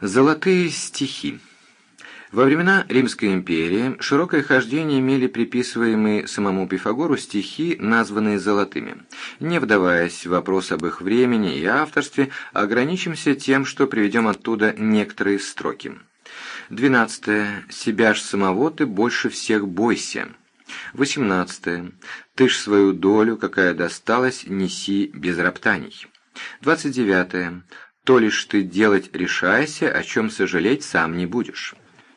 Золотые стихи. Во времена Римской империи широкое хождение имели приписываемые самому Пифагору стихи, названные золотыми. Не вдаваясь в вопрос об их времени и авторстве, ограничимся тем, что приведем оттуда некоторые строки. Двенадцатое. «Себя ж самого ты больше всех бойся». Восемнадцатое. «Ты ж свою долю, какая досталась, неси без роптаний». Двадцать девятое. То лишь ты делать решайся, о чем сожалеть сам не будешь.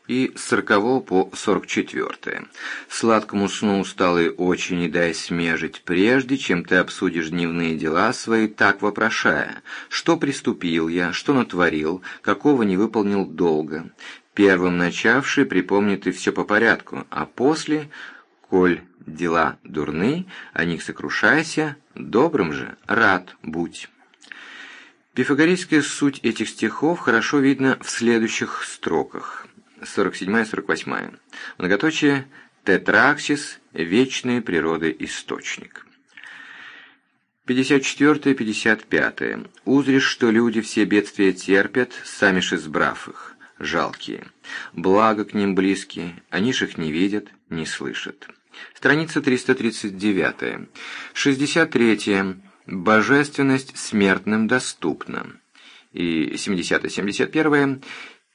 И с сорокового по сорок четвертое. Сладкому сну усталый очень не дай смежить, прежде чем ты обсудишь дневные дела свои, так вопрошая, что приступил я, что натворил, какого не выполнил долга. Первым начавший припомни ты все по порядку, а после, коль дела дурны, о них сокрушайся, добрым же рад будь. Пифагорейская суть этих стихов хорошо видна в следующих строках. 47-48. Многоточие «Тетраксис. Вечной природы источник». 54-55. Узришь, что люди все бедствия терпят, сами ж избрав их, жалкие. Благо к ним близкие, они ж их не видят, не слышат. Страница 339. 63. Божественность смертным доступна. И 70-71.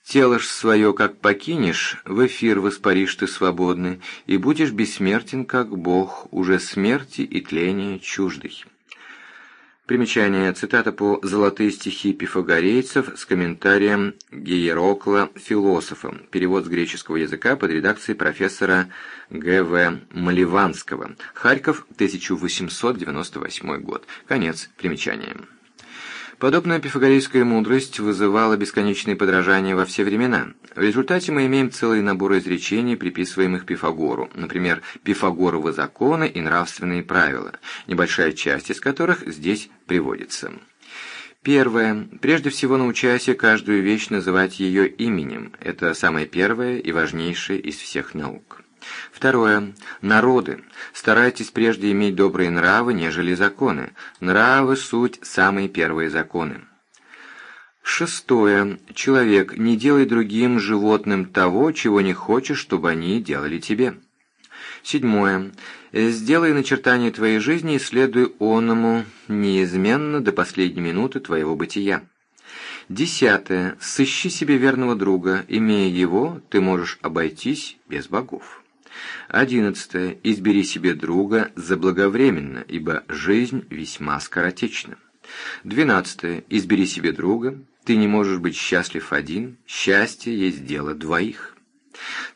Тело ж свое, как покинешь, в эфир воспаришь ты свободный, и будешь бессмертен, как Бог, уже смерти и тления чуждый. Примечание. Цитата по «Золотые стихи пифагорейцев» с комментарием Гейерокла философа. Перевод с греческого языка под редакцией профессора Г.В. Маливанского. Харьков, 1898 год. Конец примечания. Подобная пифагорейская мудрость вызывала бесконечные подражания во все времена. В результате мы имеем целый набор изречений, приписываемых Пифагору, например, Пифагоровы законы и нравственные правила, небольшая часть из которых здесь приводится. Первое. Прежде всего научайся каждую вещь называть ее именем. Это самое первое и важнейшее из всех наук. Второе. Народы. Старайтесь прежде иметь добрые нравы, нежели законы. Нравы – суть самые первые законы. Шестое. Человек, не делай другим животным того, чего не хочешь, чтобы они делали тебе. Седьмое. Сделай начертание твоей жизни и следуй оному неизменно до последней минуты твоего бытия. Десятое. Сыщи себе верного друга. Имея его, ты можешь обойтись без богов. Одиннадцатое. Избери себе друга заблаговременно, ибо жизнь весьма скоротечна. Двенадцатое. Избери себе друга. Ты не можешь быть счастлив один, счастье есть дело двоих.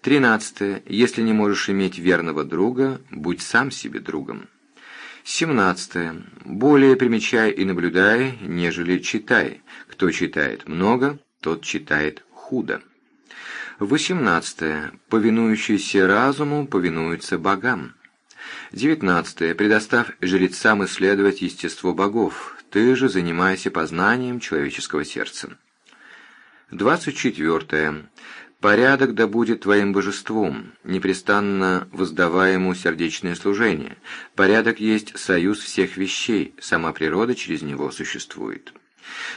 Тринадцатое. Если не можешь иметь верного друга, будь сам себе другом. Семнадцатое. Более примечай и наблюдай, нежели читай. Кто читает много, тот читает худо. 18. Повинующийся разуму повинуется богам. 19. Предоставь жрецам исследовать естество богов, ты же занимайся познанием человеческого сердца. 24. Порядок да будет твоим божеством, непрестанно воздавая ему сердечное служение. Порядок есть союз всех вещей, сама природа через него существует.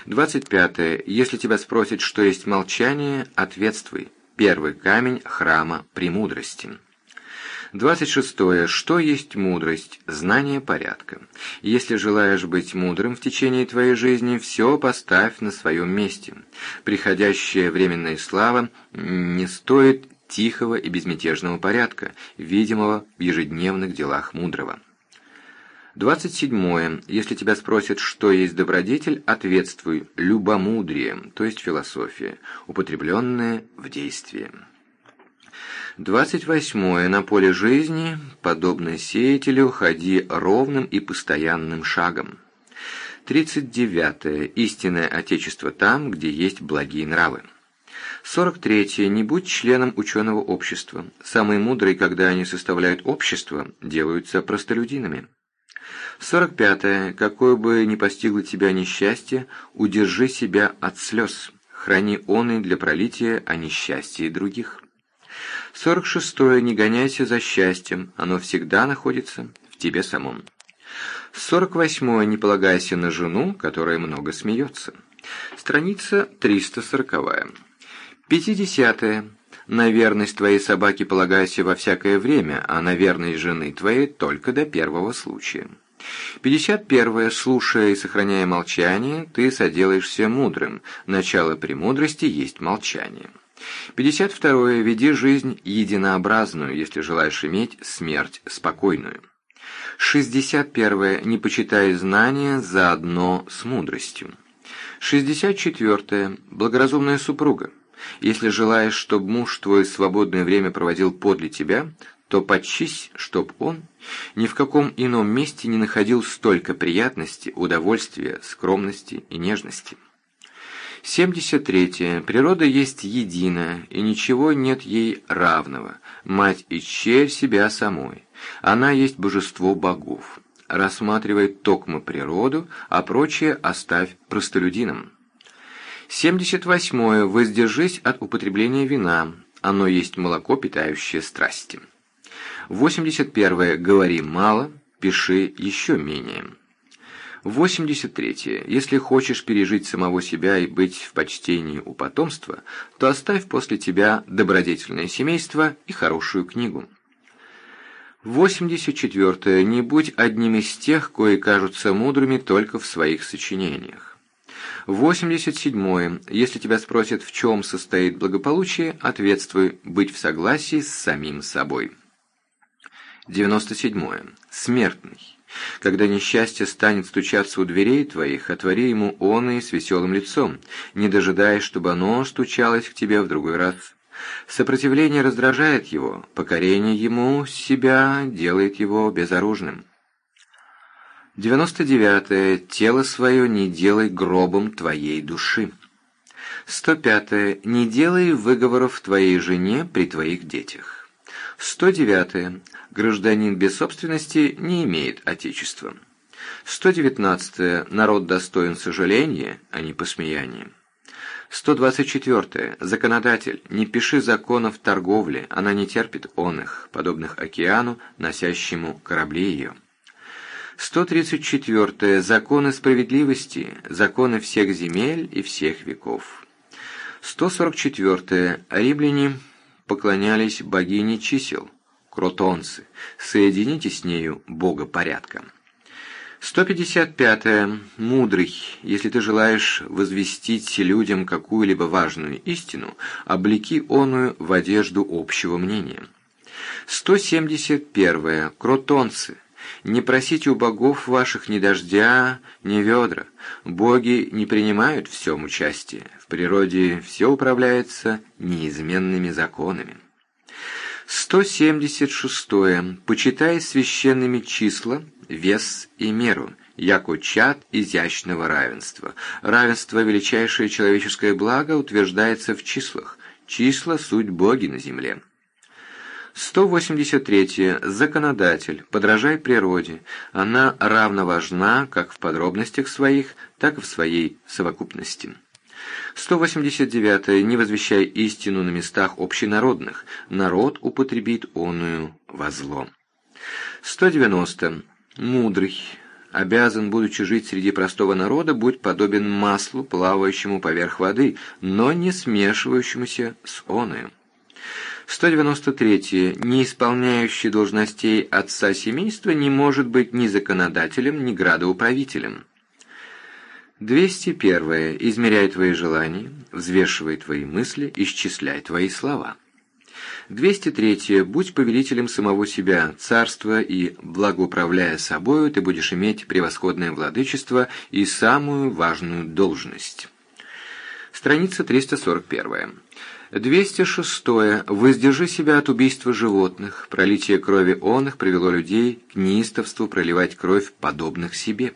25. Если тебя спросят, что есть молчание, ответствуй. Первый камень храма премудрости. 26. Что есть мудрость? Знание порядка. Если желаешь быть мудрым в течение твоей жизни, все поставь на своем месте. Приходящая временная слава не стоит тихого и безмятежного порядка, видимого в ежедневных делах мудрого. 27. Если тебя спросят, что есть добродетель, ответствуй «любомудрие», то есть философия, употребленная в действии. 28. На поле жизни, подобно сеятелю, ходи ровным и постоянным шагом. 39. Истинное Отечество там, где есть благие нравы. 43. Не будь членом ученого общества. Самые мудрые, когда они составляют общество, делаются простолюдинами. 45. -е. Какое бы ни постигло тебя несчастье, удержи себя от слез. Храни он и для пролития о несчастье других. 46. -е. Не гоняйся за счастьем, оно всегда находится в тебе самом. 48. -е. Не полагайся на жену, которая много смеется. Страница 340. 50. На верность твоей собаки полагайся во всякое время, а на верность жены твоей только до первого случая. 51. Слушая и сохраняя молчание, ты соделаешься мудрым. Начало премудрости есть молчание. 52. Веди жизнь единообразную, если желаешь иметь смерть спокойную. 61. Не почитай знания заодно с мудростью. 64. Благоразумная супруга. Если желаешь, чтобы муж твой свободное время проводил подле тебя, то подчись, чтоб он ни в каком ином месте не находил столько приятности, удовольствия, скромности и нежности. 73. Природа есть единая, и ничего нет ей равного. Мать и черь себя самой. Она есть божество богов рассматривает токмо природу, а прочее оставь простолюдинам. 78. Воздержись от употребления вина. Оно есть молоко, питающее страсти. 81. Говори мало, пиши еще менее. 83. Если хочешь пережить самого себя и быть в почтении у потомства, то оставь после тебя добродетельное семейство и хорошую книгу. 84. Не будь одним из тех, кои кажутся мудрыми только в своих сочинениях. 87. Если тебя спросят, в чем состоит благополучие, ответствуй «быть в согласии с самим собой». 97. Смертный. Когда несчастье станет стучаться у дверей твоих, отвори ему он и с веселым лицом, не дожидаясь, чтобы оно стучалось к тебе в другой раз. Сопротивление раздражает его, покорение ему себя делает его безоружным. 99. -е. Тело свое не делай гробом твоей души. 105. -е. Не делай выговоров твоей жене при твоих детях. 109. -е. Гражданин без собственности не имеет отечества. 119. -е. Народ достоин сожаления, а не посмеяния. 124. Законодатель, не пиши законов торговли, она не терпит он их, подобных океану, носящему корабли ее. 134. Законы справедливости, законы всех земель и всех веков. 144. Римляне поклонялись богине чисел, кротонцы, соедините с нею бога порядка. 155. -е. Мудрый, если ты желаешь возвестить людям какую-либо важную истину, облеки оную в одежду общего мнения. 171. -е. Кротонцы, не просите у богов ваших ни дождя, ни ведра. Боги не принимают в всем участие. В природе все управляется неизменными законами. 176. -е. Почитай священными числа, вес и меру, яко чад изящного равенства. Равенство – величайшее человеческое благо утверждается в числах. Числа – суть боги на земле. 183. Законодатель. Подражай природе. Она равно важна как в подробностях своих, так и в своей совокупности. 189. Не возвещай истину на местах общенародных. Народ употребит оную во зло. 190. Мудрый, обязан, будучи жить среди простого народа, будь подобен маслу, плавающему поверх воды, но не смешивающемуся с оною. 193. Не исполняющий должностей отца семейства не может быть ни законодателем, ни градоуправителем. 201. Измеряй твои желания, взвешивай твои мысли, исчисляй твои слова. 203. Будь повелителем самого себя, царства, и, благоуправляя собою, ты будешь иметь превосходное владычество и самую важную должность. Страница 341. 206. Воздержи себя от убийства животных. Пролитие крови он их привело людей к неистовству проливать кровь подобных себе.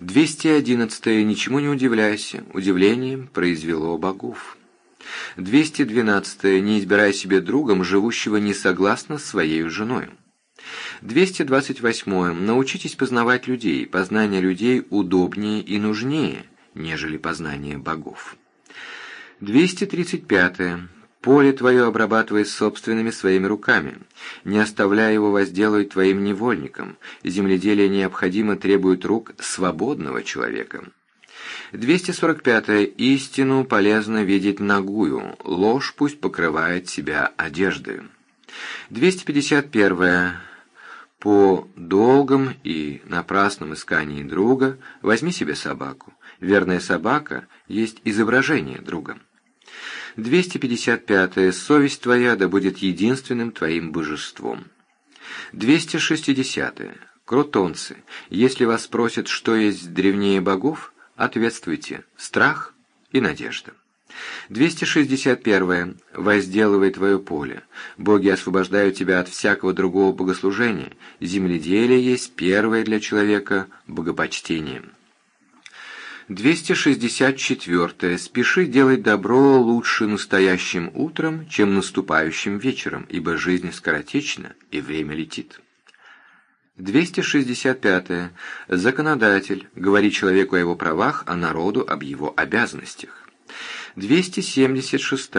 211. Ничему не удивляйся. Удивлением произвело богов. 212. Не избирай себе другом, живущего не согласно с своей женой. 228. Научитесь познавать людей. Познание людей удобнее и нужнее, нежели познание богов. 235. Поле твое обрабатывай собственными своими руками, не оставляя его возделывать твоим невольникам. Земледелие необходимо требует рук свободного человека. 245. Истину полезно видеть нагую, ложь пусть покрывает себя одеждой. 251. По долгом и напрасном искании друга возьми себе собаку. Верная собака есть изображение друга. 255. Совесть твоя да будет единственным твоим божеством. 260. Крутонцы, если вас спросят, что есть древнее богов, ответствуйте «страх» и «надежда». 261. «Возделывай твое поле. Боги освобождают тебя от всякого другого богослужения. Земледелие есть первое для человека богопочтение». 264. Спеши делать добро лучше настоящим утром, чем наступающим вечером, ибо жизнь скоротечна и время летит. 265. Законодатель. Говори человеку о его правах, а народу об его обязанностях. 276.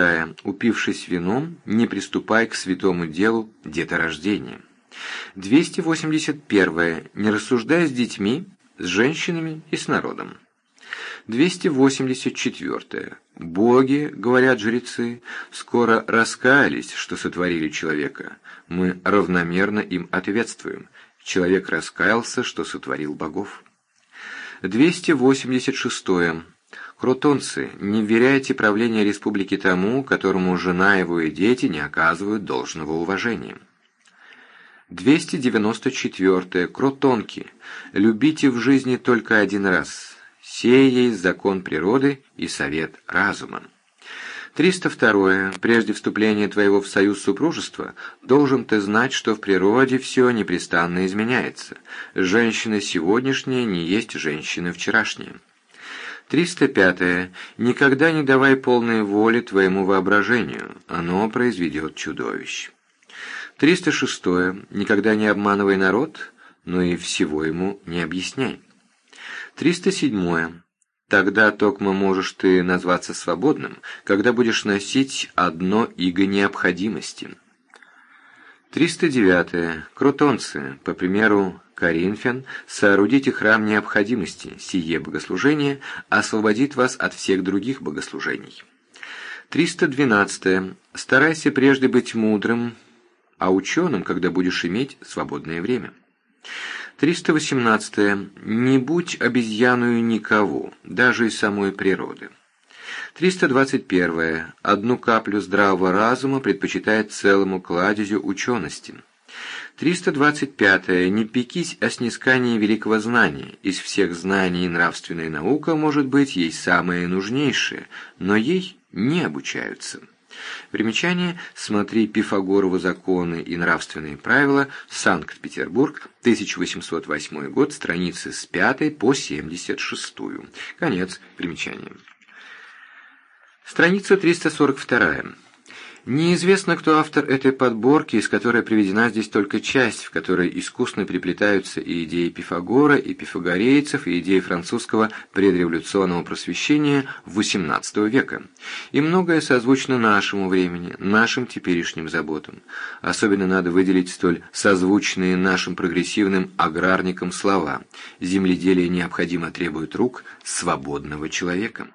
Упившись вином, не приступай к святому делу деторождения. 281. Не рассуждай с детьми, с женщинами и с народом. 284. «Боги, — говорят жрецы, — скоро раскаялись, что сотворили человека. Мы равномерно им ответствуем. Человек раскаялся, что сотворил богов». 286. Крутонцы, не вверяйте правление республики тому, которому жена его и дети не оказывают должного уважения. 294. Крутонки, любите в жизни только один раз – Сей есть закон природы и совет разума. 302. Прежде вступления твоего в союз супружества, должен ты знать, что в природе все непрестанно изменяется. Женщина сегодняшняя не есть женщина вчерашняя. 305. Никогда не давай полной воли твоему воображению, оно произведет чудовищ. 306. Никогда не обманывай народ, но и всего ему не объясняй. 307. Тогда токмо можешь ты назваться свободным, когда будешь носить одно иго необходимости. 309. Крутонцы, по примеру Коринфян, соорудите храм необходимости, сие богослужение освободит вас от всех других богослужений. 312. Старайся прежде быть мудрым, а ученым, когда будешь иметь свободное время. 318. Не будь обезьяною никого, даже из самой природы. 321. Одну каплю здравого разума предпочитает целому кладезю учености. 325. Не пекись о снискании великого знания. Из всех знаний нравственная наука, может быть, ей самая нужнейшая, но ей не обучаются. Примечание «Смотри Пифагоровы законы и нравственные правила. Санкт-Петербург. 1808 год. Страницы с 5 по 76». Конец примечания. Страница 342. Неизвестно, кто автор этой подборки, из которой приведена здесь только часть, в которой искусно приплетаются и идеи Пифагора, и пифагорейцев, и идеи французского предреволюционного просвещения XVIII века. И многое созвучно нашему времени, нашим теперешним заботам. Особенно надо выделить столь созвучные нашим прогрессивным аграрникам слова «Земледелие необходимо требует рук свободного человека».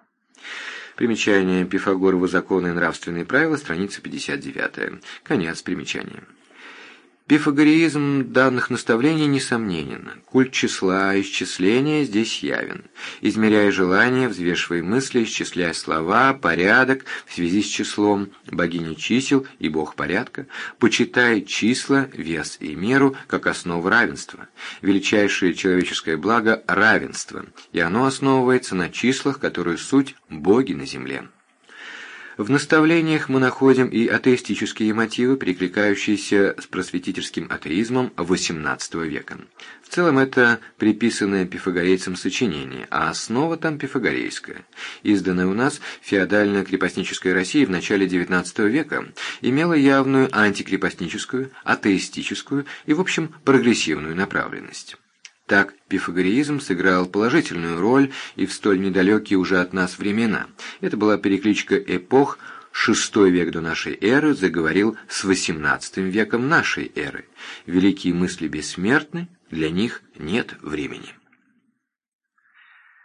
Примечание Пифагоровы законы и нравственные правила, страница 59. Конец примечания. Пифагореизм данных наставлений несомнен. Культ числа, исчисления здесь явен. Измеряя желания, взвешивая мысли, исчисляя слова, порядок в связи с числом, богиня чисел и бог порядка, почитай числа, вес и меру как основу равенства. Величайшее человеческое благо – равенство, и оно основывается на числах, которые суть боги на земле. В наставлениях мы находим и атеистические мотивы, перекликающиеся с просветительским атеизмом XVIII века. В целом это приписанное пифагорейцам сочинение, а основа там пифагорейская. Изданная у нас феодально-крепостническая Россия в начале XIX века имела явную антикрепостническую, атеистическую и, в общем, прогрессивную направленность. Так пифагореизм сыграл положительную роль и в столь недалекие уже от нас времена. Это была перекличка эпох, шестой век до нашей эры заговорил с XVIII веком нашей эры. Великие мысли бессмертны, для них нет времени.